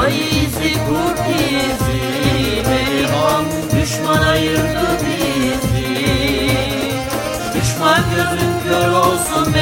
Ay izi kurt izi Beyhan düşman ayırdı bizi. Düşman gözün kör olsun be